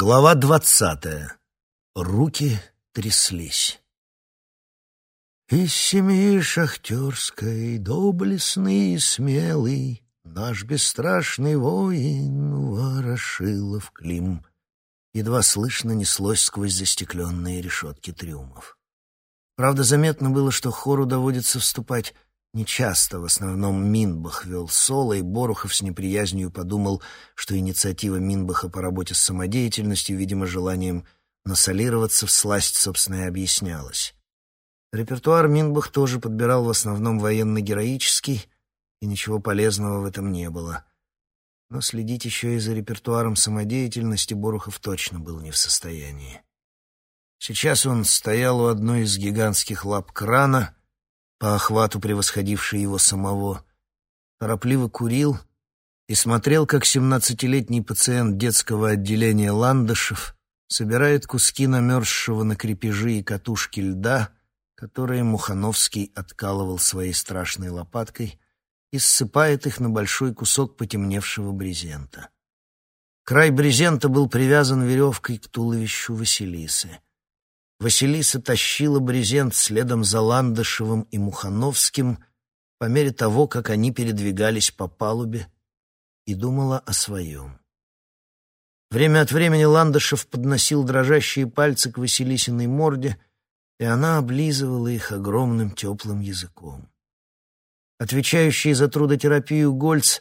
Глава двадцатая. Руки тряслись. Из семьи шахтерской, доблестный и смелый, Наш бесстрашный воин Ворошилов Клим. Едва слышно неслось сквозь застекленные решетки трюмов. Правда, заметно было, что хору доводится вступать нечасто. В основном Минбах вел соло, и Борухов с неприязнью подумал, что инициатива Минбаха по работе с самодеятельностью, видимо, желанием насолироваться в сласть, собственно, и объяснялась. Репертуар Минбах тоже подбирал в основном военно-героический, и ничего полезного в этом не было. Но следить еще и за репертуаром самодеятельности Борухов точно был не в состоянии. Сейчас он стоял у одной из гигантских лап крана, по охвату превосходившей его самого, торопливо курил и смотрел, как семнадцатилетний пациент детского отделения Ландышев собирает куски намерзшего на крепежи и катушки льда, которые Мухановский откалывал своей страшной лопаткой, и ссыпает их на большой кусок потемневшего брезента. Край брезента был привязан веревкой к туловищу Василисы. Василиса тащила брезент следом за Ландышевым и Мухановским по мере того, как они передвигались по палубе, и думала о своем. Время от времени Ландышев подносил дрожащие пальцы к Василисиной морде, и она облизывала их огромным теплым языком. Отвечающий за трудотерапию Гольц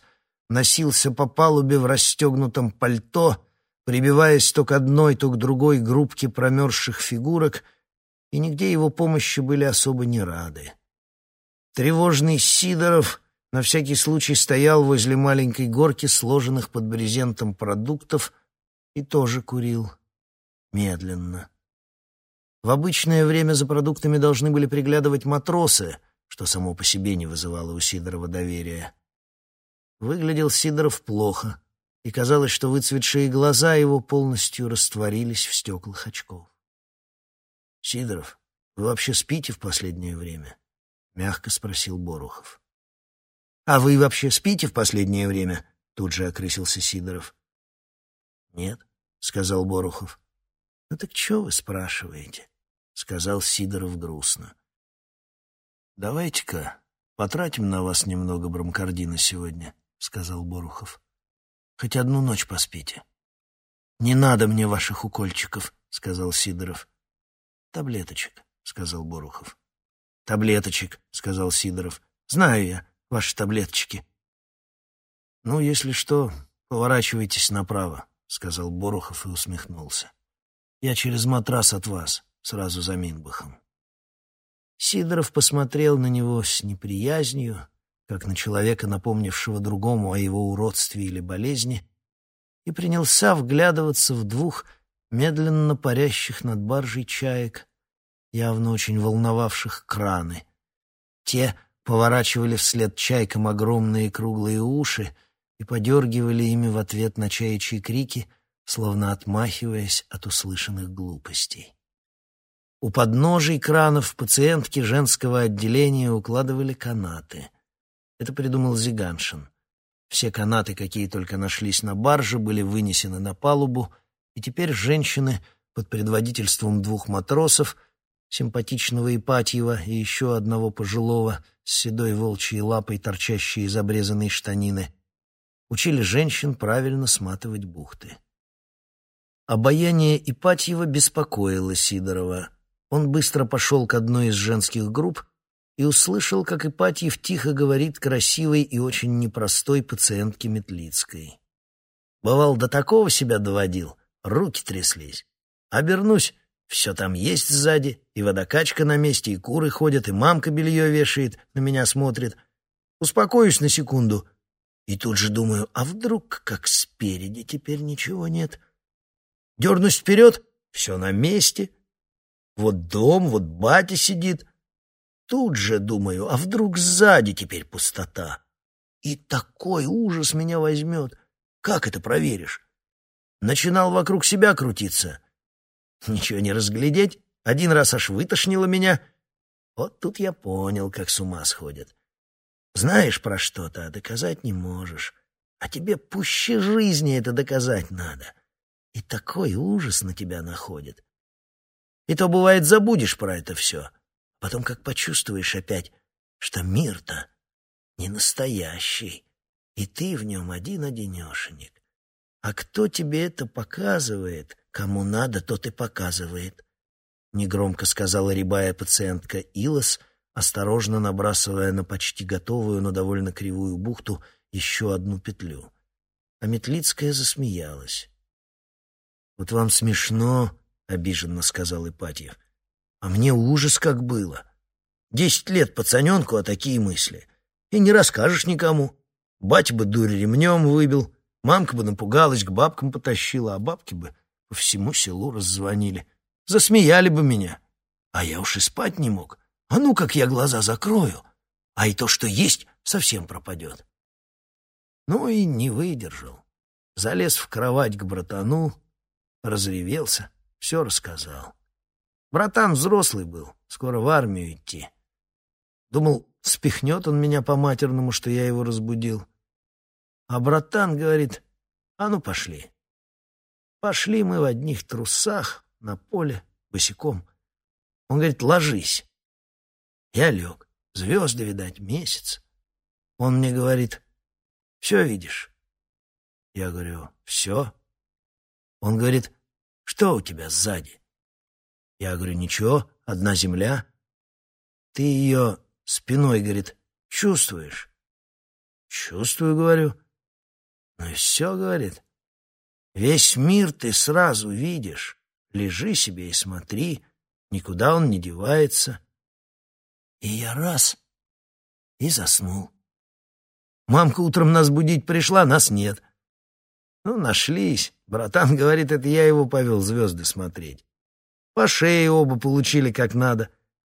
носился по палубе в расстегнутом пальто, прибиваясь то к одной, то к другой группке промерзших фигурок, и нигде его помощи были особо не рады. Тревожный Сидоров на всякий случай стоял возле маленькой горки сложенных под брезентом продуктов и тоже курил. Медленно. В обычное время за продуктами должны были приглядывать матросы, что само по себе не вызывало у Сидорова доверия. Выглядел Сидоров плохо, и казалось, что выцветшие глаза его полностью растворились в стеклах очков. «Сидоров, вы вообще спите в последнее время?» — мягко спросил Борухов. «А вы вообще спите в последнее время?» — тут же окрысился Сидоров. «Нет», — сказал Борухов. «Ну так что вы спрашиваете?» — сказал Сидоров грустно. «Давайте-ка потратим на вас немного бромкардина сегодня», — сказал Борухов. Хоть одну ночь поспите. «Не надо мне ваших укольчиков», — сказал Сидоров. «Таблеточек», — сказал Борухов. «Таблеточек», — сказал Сидоров. «Знаю я ваши таблеточки». «Ну, если что, поворачивайтесь направо», — сказал Борухов и усмехнулся. «Я через матрас от вас, сразу за Минбахом». Сидоров посмотрел на него с неприязнью, как на человека, напомнившего другому о его уродстве или болезни, и принялся вглядываться в двух медленно парящих над баржей чаек, явно очень волновавших краны. Те поворачивали вслед чайкам огромные круглые уши и подергивали ими в ответ на чаячьи крики, словно отмахиваясь от услышанных глупостей. У подножий кранов пациентки женского отделения укладывали канаты — это придумал Зиганшин. Все канаты, какие только нашлись на барже, были вынесены на палубу, и теперь женщины под предводительством двух матросов, симпатичного Ипатьева и еще одного пожилого с седой волчьей лапой, торчащей из обрезанной штанины, учили женщин правильно сматывать бухты. Обаяние Ипатьева беспокоило Сидорова. Он быстро пошел к одной из женских групп и услышал, как Ипатьев тихо говорит красивой и очень непростой пациентке Метлицкой. Бывал, до такого себя доводил, руки тряслись. Обернусь, все там есть сзади, и водокачка на месте, и куры ходят, и мамка белье вешает, на меня смотрит. Успокоюсь на секунду, и тут же думаю, а вдруг, как спереди, теперь ничего нет? Дернусь вперед, все на месте. Вот дом, вот батя сидит — Тут же думаю, а вдруг сзади теперь пустота? И такой ужас меня возьмет. Как это проверишь? Начинал вокруг себя крутиться. Ничего не разглядеть. Один раз аж вытошнило меня. Вот тут я понял, как с ума сходят. Знаешь про что-то, а доказать не можешь. А тебе пуще жизни это доказать надо. и такой ужас на тебя находит. И то, бывает, забудешь про это все. Потом как почувствуешь опять, что мир-то не настоящий, и ты в нем один-одинешенек. А кто тебе это показывает? Кому надо, тот и показывает. Негромко сказала рябая пациентка Илос, осторожно набрасывая на почти готовую, но довольно кривую бухту еще одну петлю. А Метлицкая засмеялась. «Вот вам смешно», — обиженно сказал Ипатьев. «А мне ужас как было. Десять лет пацаненку, а такие мысли. И не расскажешь никому. Батя бы дурь ремнем выбил, мамка бы напугалась, к бабкам потащила, а бабки бы по всему селу раззвонили. Засмеяли бы меня. А я уж и спать не мог. А ну, как я глаза закрою, а и то, что есть, совсем пропадет. Ну и не выдержал. Залез в кровать к братану, разревелся, все рассказал. Братан взрослый был, скоро в армию идти. Думал, спихнет он меня по-матерному, что я его разбудил. А братан говорит, а ну пошли. Пошли мы в одних трусах на поле, босиком. Он говорит, ложись. Я лег. Звезды, видать, месяц. Он мне говорит, все видишь? Я говорю, все. Он говорит, что у тебя сзади? Я говорю, ничего, одна земля. Ты ее спиной, говорит, чувствуешь? Чувствую, говорю. Ну и все, говорит. Весь мир ты сразу видишь. Лежи себе и смотри, никуда он не девается. И я раз — и заснул. Мамка утром нас будить пришла, нас нет. Ну, нашлись. Братан говорит, это я его повел звезды смотреть. По шее оба получили как надо.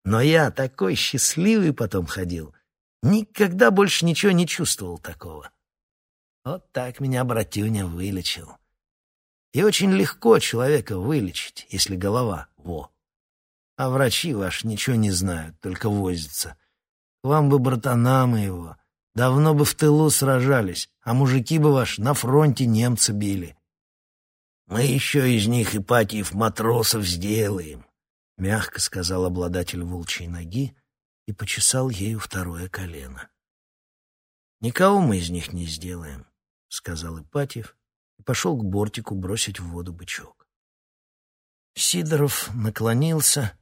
Но я такой счастливый потом ходил. Никогда больше ничего не чувствовал такого. Вот так меня братюня вылечил. И очень легко человека вылечить, если голова во. А врачи ваши ничего не знают, только возятся. Вам бы братана моего, давно бы в тылу сражались, а мужики бы ваш на фронте немца били. Мы еще из них Ипатиев матросов сделаем, — мягко сказал обладатель волчьей ноги и почесал ею второе колено. «Никого мы из них не сделаем», — сказал Ипатьев и пошел к бортику бросить в воду бычок. Сидоров наклонился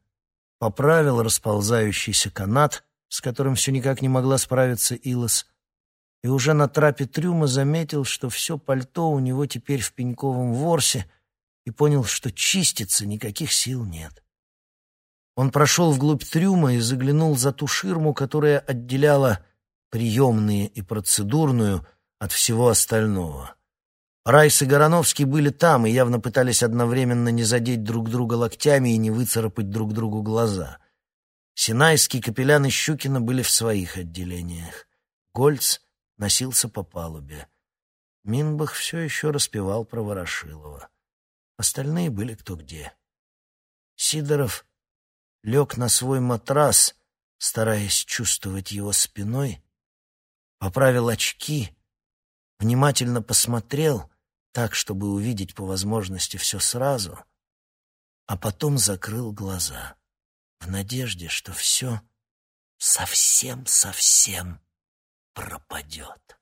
поправил расползающийся канат, с которым все никак не могла справиться Илос, и уже на трапе трюма заметил, что все пальто у него теперь в пеньковом ворсе, и понял, что чиститься никаких сил нет. Он прошел вглубь трюма и заглянул за ту ширму, которая отделяла приемные и процедурную от всего остального. Райс и Гороновский были там и явно пытались одновременно не задеть друг друга локтями и не выцарапать друг другу глаза. Синайский, Капелян и Щукина были в своих отделениях. Гольц носился по палубе. Минбах все еще распевал про Ворошилова. Остальные были кто где. Сидоров лег на свой матрас, стараясь чувствовать его спиной, поправил очки, внимательно посмотрел — так, чтобы увидеть по возможности все сразу, а потом закрыл глаза в надежде, что все совсем-совсем пропадет.